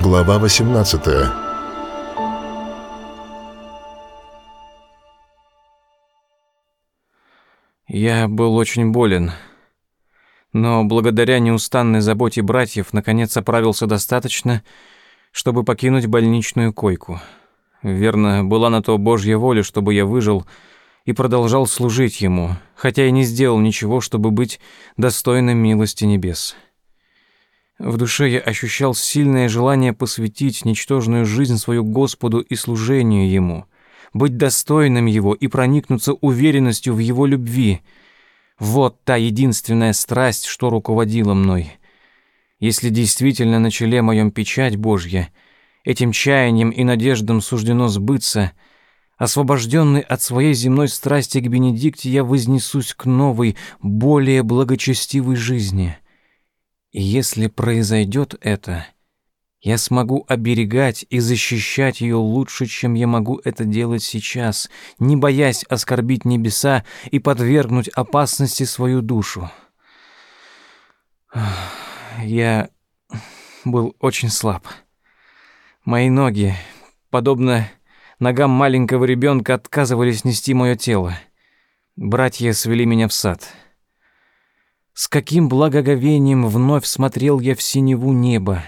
Глава 18 Я был очень болен, но благодаря неустанной заботе братьев наконец оправился достаточно, чтобы покинуть больничную койку. Верно, была на то Божья воля, чтобы я выжил и продолжал служить Ему, хотя и не сделал ничего, чтобы быть достойным милости небес. В душе я ощущал сильное желание посвятить ничтожную жизнь свою Господу и служению Ему, быть достойным Его и проникнуться уверенностью в Его любви. Вот та единственная страсть, что руководила мной. Если действительно на челе моем печать Божья, этим чаянием и надеждам суждено сбыться, освобожденный от своей земной страсти к Бенедикте, я вознесусь к новой, более благочестивой жизни — и если произойдет это, я смогу оберегать и защищать ее лучше, чем я могу это делать сейчас, не боясь оскорбить небеса и подвергнуть опасности свою душу. Я был очень слаб. Мои ноги, подобно ногам маленького ребенка, отказывались нести мое тело. Братья свели меня в сад — с каким благоговением вновь смотрел я в синеву неба,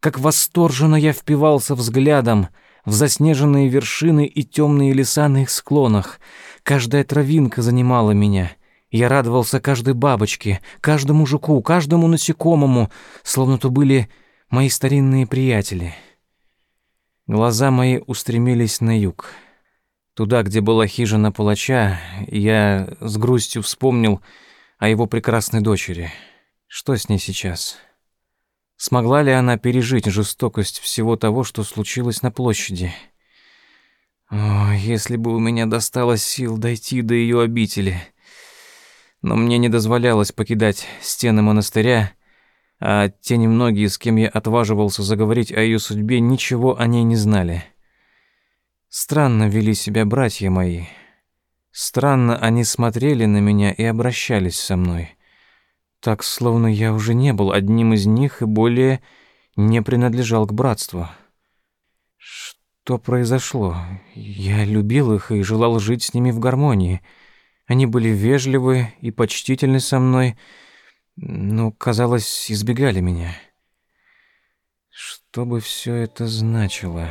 как восторженно я впивался взглядом в заснеженные вершины и темные леса на их склонах. Каждая травинка занимала меня. Я радовался каждой бабочке, каждому жуку, каждому насекомому, словно то были мои старинные приятели. Глаза мои устремились на юг. Туда, где была хижина палача, я с грустью вспомнил, о его прекрасной дочери. Что с ней сейчас? Смогла ли она пережить жестокость всего того, что случилось на площади? О, если бы у меня досталось сил дойти до ее обители. Но мне не дозволялось покидать стены монастыря, а те немногие, с кем я отваживался заговорить о ее судьбе, ничего о ней не знали. Странно вели себя братья мои — Странно они смотрели на меня и обращались со мной. Так, словно я уже не был одним из них и более не принадлежал к братству. Что произошло? Я любил их и желал жить с ними в гармонии. Они были вежливы и почтительны со мной, но, казалось, избегали меня. Что бы все это значило?